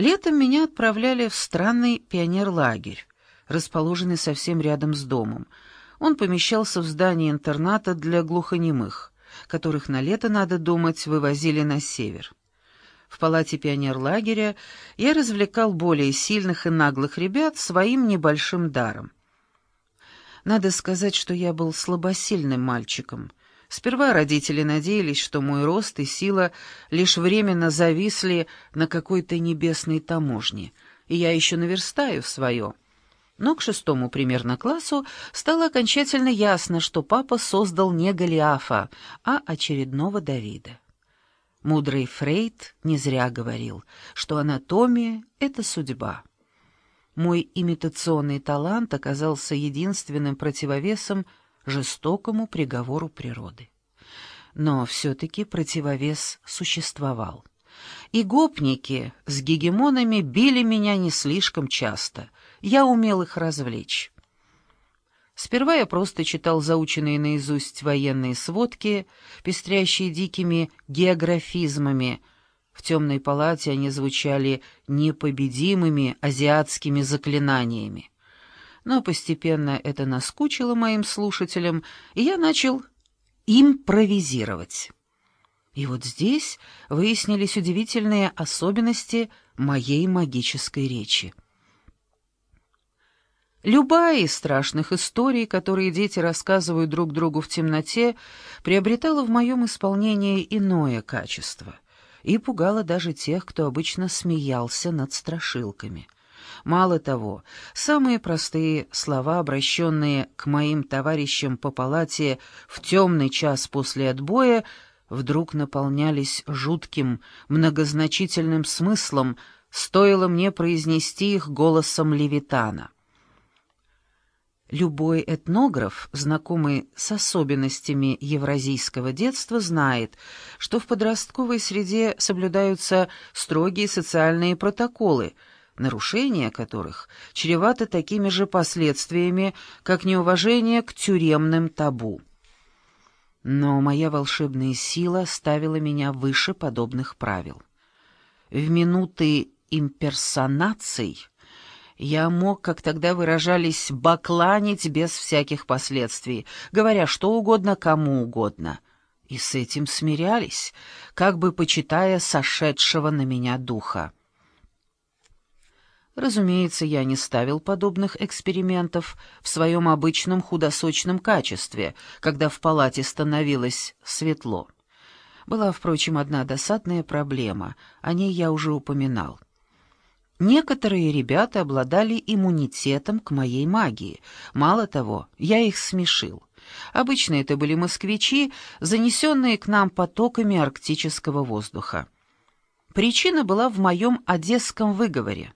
Летом меня отправляли в странный пионерлагерь, расположенный совсем рядом с домом. Он помещался в здании интерната для глухонемых, которых на лето, надо думать, вывозили на север. В палате пионерлагеря я развлекал более сильных и наглых ребят своим небольшим даром. Надо сказать, что я был слабосильным мальчиком. Сперва родители надеялись, что мой рост и сила лишь временно зависли на какой-то небесной таможне, и я еще наверстаю свое. Но к шестому примерно классу стало окончательно ясно, что папа создал не Голиафа, а очередного Давида. Мудрый Фрейд не зря говорил, что анатомия — это судьба. Мой имитационный талант оказался единственным противовесом жестокому приговору природы. Но все-таки противовес существовал. И гопники с гегемонами били меня не слишком часто. Я умел их развлечь. Сперва я просто читал заученные наизусть военные сводки, пестрящие дикими географизмами. В темной палате они звучали непобедимыми азиатскими заклинаниями. Но постепенно это наскучило моим слушателям, и я начал импровизировать. И вот здесь выяснились удивительные особенности моей магической речи. Любая из страшных историй, которые дети рассказывают друг другу в темноте, приобретала в моем исполнении иное качество и пугала даже тех, кто обычно смеялся над страшилками. Мало того, самые простые слова, обращенные к моим товарищам по палате в темный час после отбоя, вдруг наполнялись жутким, многозначительным смыслом, стоило мне произнести их голосом левитана. Любой этнограф, знакомый с особенностями евразийского детства, знает, что в подростковой среде соблюдаются строгие социальные протоколы, нарушение которых чревато такими же последствиями, как неуважение к тюремным табу. Но моя волшебная сила ставила меня выше подобных правил. В минуты имперсонаций я мог, как тогда выражались, бакланить без всяких последствий, говоря что угодно кому угодно. И с этим смирялись, как бы почитая сошедшего на меня духа. Разумеется, я не ставил подобных экспериментов в своем обычном худосочном качестве, когда в палате становилось светло. Была, впрочем, одна досадная проблема, о ней я уже упоминал. Некоторые ребята обладали иммунитетом к моей магии. Мало того, я их смешил. Обычно это были москвичи, занесенные к нам потоками арктического воздуха. Причина была в моем одесском выговоре.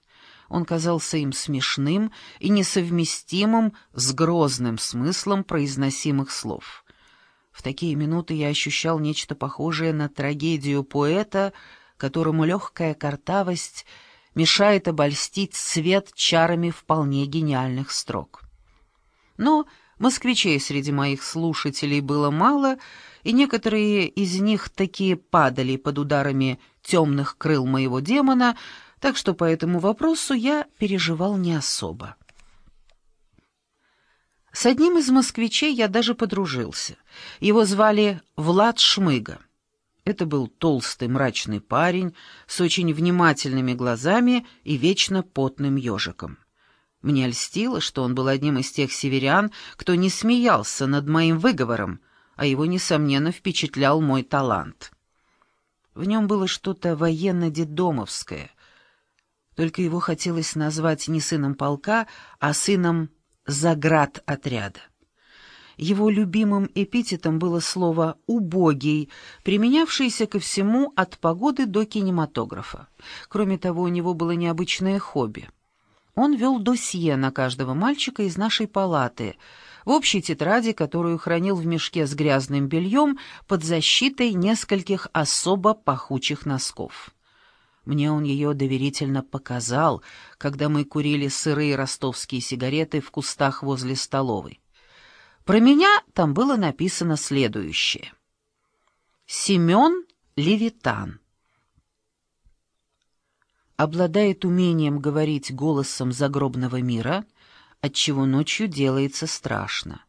Он казался им смешным и несовместимым с грозным смыслом произносимых слов. В такие минуты я ощущал нечто похожее на трагедию поэта, которому легкая картавость — мешает обольстить свет чарами вполне гениальных строк. Но москвичей среди моих слушателей было мало, и некоторые из них такие падали под ударами темных крыл моего демона, так что по этому вопросу я переживал не особо. С одним из москвичей я даже подружился. Его звали Влад Шмыга. Это был толстый мрачный парень с очень внимательными глазами и вечно потным ежиком. Мне льстило, что он был одним из тех северян, кто не смеялся над моим выговором, а его, несомненно, впечатлял мой талант. В нем было что-то военно-детдомовское, только его хотелось назвать не сыном полка, а сыном заград отряда. Его любимым эпитетом было слово «убогий», применявшееся ко всему от погоды до кинематографа. Кроме того, у него было необычное хобби. Он вел досье на каждого мальчика из нашей палаты, в общей тетради, которую хранил в мешке с грязным бельем под защитой нескольких особо пахучих носков. Мне он ее доверительно показал, когда мы курили сырые ростовские сигареты в кустах возле столовой. Про меня там было написано следующее. Семен Левитан. обладает умением говорить голосом загробного мира, отчего ночью делается страшно.